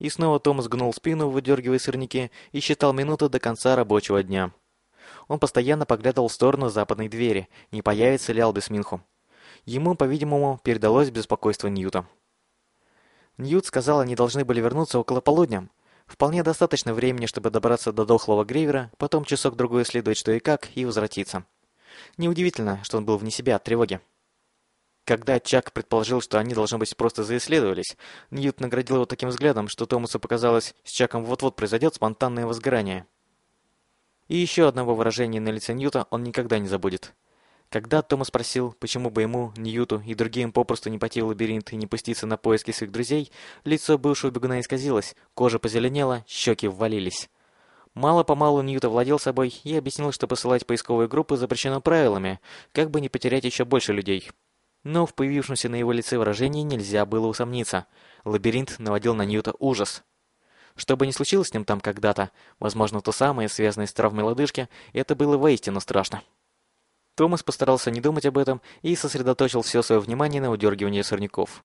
И снова Томас гнул спину, выдергивая сырники, и считал минуты до конца рабочего дня. Он постоянно поглядывал в сторону западной двери, не появится ли Албис Минху. Ему, по-видимому, передалось беспокойство Ньюта. Ньют сказал, они должны были вернуться около полудня. Вполне достаточно времени, чтобы добраться до дохлого Грейвера, потом часок-другой исследовать что и как, и возвратиться. Неудивительно, что он был вне себя от тревоги. Когда Чак предположил, что они, должны быть, просто заисследовались, Ньют наградил его таким взглядом, что Томасу показалось, с Чаком вот-вот произойдет спонтанное возгорание. И еще одного выражения на лице Ньюта он никогда не забудет. Когда Томас спросил, почему бы ему, Ньюту и другим попросту не пойти в лабиринт и не пуститься на поиски своих друзей, лицо бывшего бегуна исказилось, кожа позеленела, щеки ввалились. Мало-помалу Ньют овладел собой и объяснил, что посылать поисковые группы запрещено правилами, как бы не потерять еще больше людей. Но в появившемся на его лице выражении нельзя было усомниться. Лабиринт наводил на Ньюта ужас. Что бы ни случилось с ним там когда-то, возможно, то самое, связанное с травмой лодыжки, это было воистину страшно. Томас постарался не думать об этом и сосредоточил все свое внимание на удергивании сорняков.